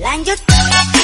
Lanjut.